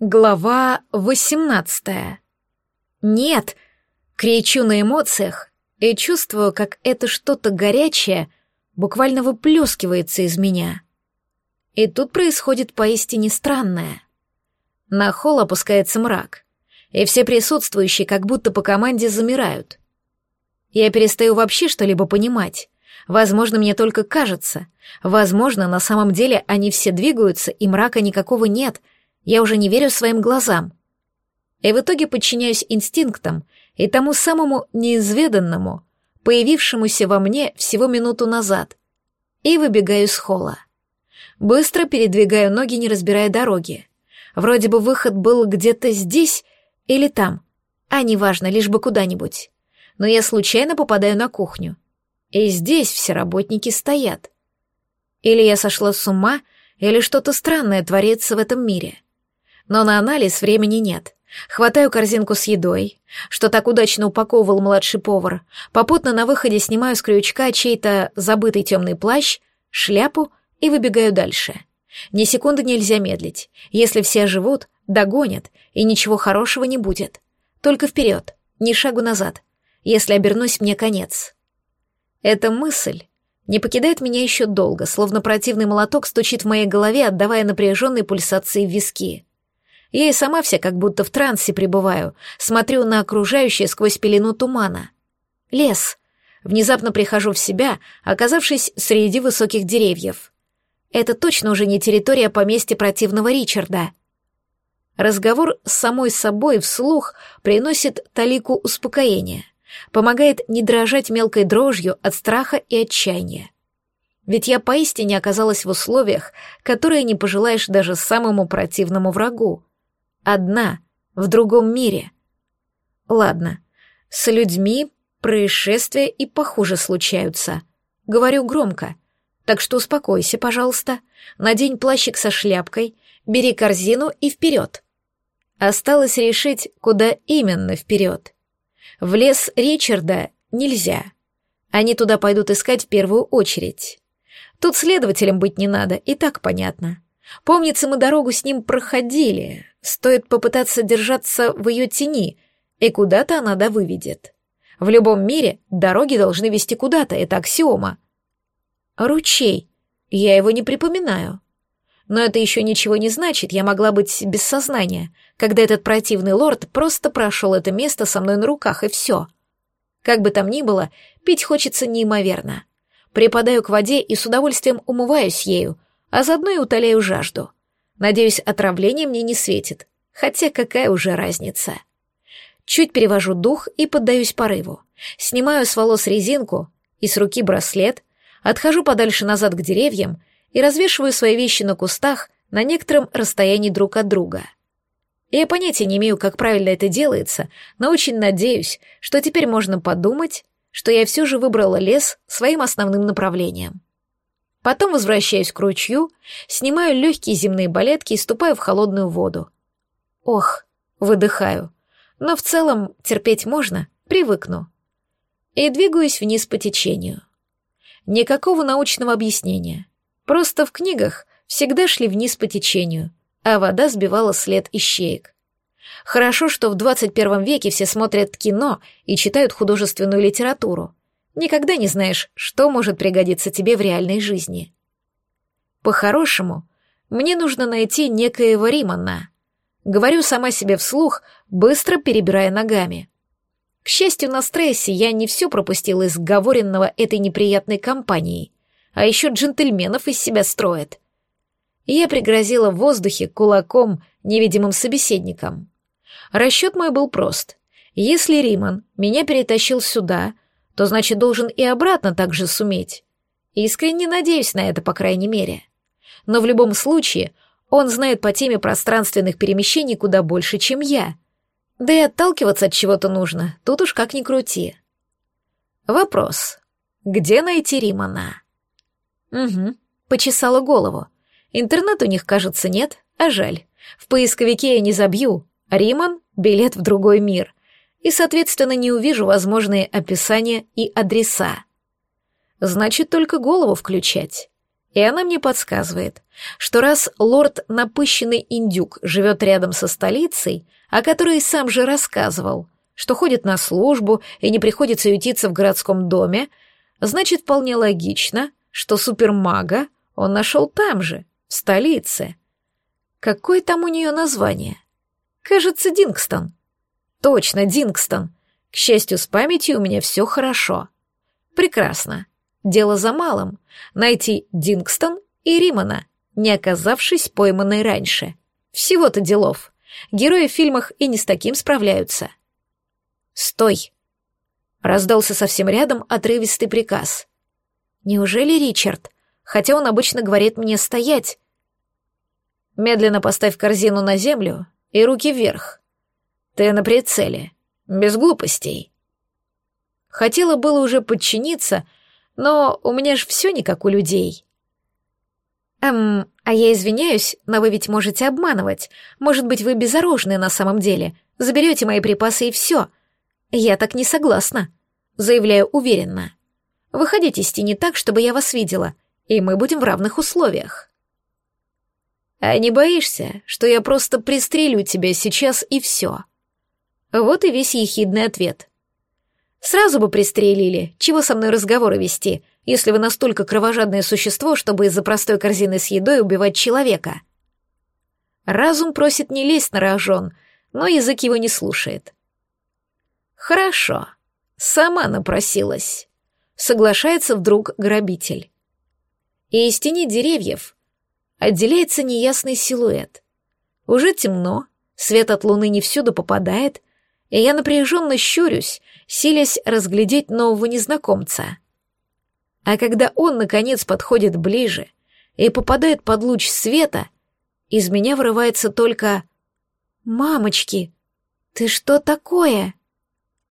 Глава 18. Нет, кричу на эмоциях и чувствую, как это что-то горячее буквально выплескивается из меня. И тут происходит поистине странное. На холл опускается мрак, и все присутствующие как будто по команде замирают. Я перестаю вообще что-либо понимать. Возможно, мне только кажется. Возможно, на самом деле они все двигаются, и мрака никакого нет — я уже не верю своим глазам. И в итоге подчиняюсь инстинктам и тому самому неизведанному, появившемуся во мне всего минуту назад, и выбегаю с холла. Быстро передвигаю ноги, не разбирая дороги. Вроде бы выход был где-то здесь или там, а неважно, лишь бы куда-нибудь. Но я случайно попадаю на кухню. И здесь все работники стоят. Или я сошла с ума, или что-то странное творится в этом мире — но на анализ времени нет. Хватаю корзинку с едой, что так удачно упаковывал младший повар, попутно на выходе снимаю с крючка чей-то забытый темный плащ, шляпу и выбегаю дальше. Ни секунды нельзя медлить. Если все живут, догонят, и ничего хорошего не будет. Только вперед, ни шагу назад. Если обернусь, мне конец. Эта мысль не покидает меня еще долго, словно противный молоток стучит в моей голове, отдавая напряженные пульсации в виски. Я и сама вся как будто в трансе пребываю, смотрю на окружающее сквозь пелену тумана. Лес. Внезапно прихожу в себя, оказавшись среди высоких деревьев. Это точно уже не территория поместья противного Ричарда. Разговор с самой собой вслух приносит талику успокоения, помогает не дрожать мелкой дрожью от страха и отчаяния. Ведь я поистине оказалась в условиях, которые не пожелаешь даже самому противному врагу. Одна, в другом мире. Ладно, с людьми происшествия и похуже случаются. Говорю громко. Так что успокойся, пожалуйста. Надень плащик со шляпкой, бери корзину и вперед. Осталось решить, куда именно вперед. В лес Ричарда нельзя. Они туда пойдут искать в первую очередь. Тут следователем быть не надо, и так понятно. Помнится, мы дорогу с ним проходили, Стоит попытаться держаться в ее тени, и куда-то она да выведет. В любом мире дороги должны вести куда-то, это аксиома. Ручей. Я его не припоминаю. Но это еще ничего не значит, я могла быть без сознания, когда этот противный лорд просто прошел это место со мной на руках, и все. Как бы там ни было, пить хочется неимоверно. Припадаю к воде и с удовольствием умываюсь ею, а заодно и утоляю жажду. Надеюсь, отравление мне не светит. Хотя какая уже разница? Чуть перевожу дух и поддаюсь порыву. Снимаю с волос резинку и с руки браслет, отхожу подальше назад к деревьям и развешиваю свои вещи на кустах на некотором расстоянии друг от друга. Я понятия не имею, как правильно это делается, но очень надеюсь, что теперь можно подумать, что я все же выбрала лес своим основным направлением. Потом возвращаюсь к ручью, снимаю легкие земные балетки и ступаю в холодную воду. Ох, выдыхаю. Но в целом терпеть можно, привыкну. И двигаюсь вниз по течению. Никакого научного объяснения. Просто в книгах всегда шли вниз по течению, а вода сбивала след ищеек. Хорошо, что в 21 веке все смотрят кино и читают художественную литературу. Никогда не знаешь, что может пригодиться тебе в реальной жизни. По-хорошему, мне нужно найти некоего Римана. Говорю сама себе вслух, быстро перебирая ногами. К счастью, на стрессе я не все пропустила из говоренного этой неприятной компанией, а еще джентльменов из себя строит. Я пригрозила в воздухе кулаком невидимым собеседникам. Расчет мой был прост. Если Риман меня перетащил сюда — то значит должен и обратно так же суметь. Искренне надеюсь на это, по крайней мере. Но в любом случае, он знает по теме пространственных перемещений куда больше, чем я. Да и отталкиваться от чего-то нужно, тут уж как ни крути. Вопрос. Где найти Римана? Угу, почесала голову. Интернет у них, кажется, нет, а жаль. В поисковике я не забью. Риман — билет в другой мир и, соответственно, не увижу возможные описания и адреса. Значит, только голову включать. И она мне подсказывает, что раз лорд напыщенный индюк живет рядом со столицей, о которой сам же рассказывал, что ходит на службу и не приходится ютиться в городском доме, значит, вполне логично, что супермага он нашел там же, в столице. Какое там у нее название? Кажется, Дингстон. Точно, Дингстон. К счастью, с памятью у меня все хорошо. Прекрасно. Дело за малым — найти Дингстон и Римана, не оказавшись пойманной раньше. Всего-то делов. Герои в фильмах и не с таким справляются. «Стой!» Раздался совсем рядом отрывистый приказ. «Неужели Ричард? Хотя он обычно говорит мне стоять». «Медленно поставь корзину на землю и руки вверх. Ты на прицеле, без глупостей». Хотела было уже подчиниться, но у меня ж все не как у людей. Эм, а я извиняюсь, но вы ведь можете обманывать. Может быть, вы безоружны на самом деле. Заберете мои припасы и все. Я так не согласна. Заявляю уверенно. Выходите с тени так, чтобы я вас видела, и мы будем в равных условиях. А не боишься, что я просто пристрелю тебя сейчас и все? Вот и весь ехидный ответ. Сразу бы пристрелили, чего со мной разговоры вести, если вы настолько кровожадное существо, чтобы из-за простой корзины с едой убивать человека. Разум просит не лезть на рожон, но язык его не слушает. Хорошо, сама напросилась. Соглашается вдруг грабитель. И из тени деревьев отделяется неясный силуэт. Уже темно, свет от луны не всюду попадает, и я напряженно щурюсь, силясь разглядеть нового незнакомца. А когда он, наконец, подходит ближе и попадает под луч света, из меня вырывается только «Мамочки, ты что такое?»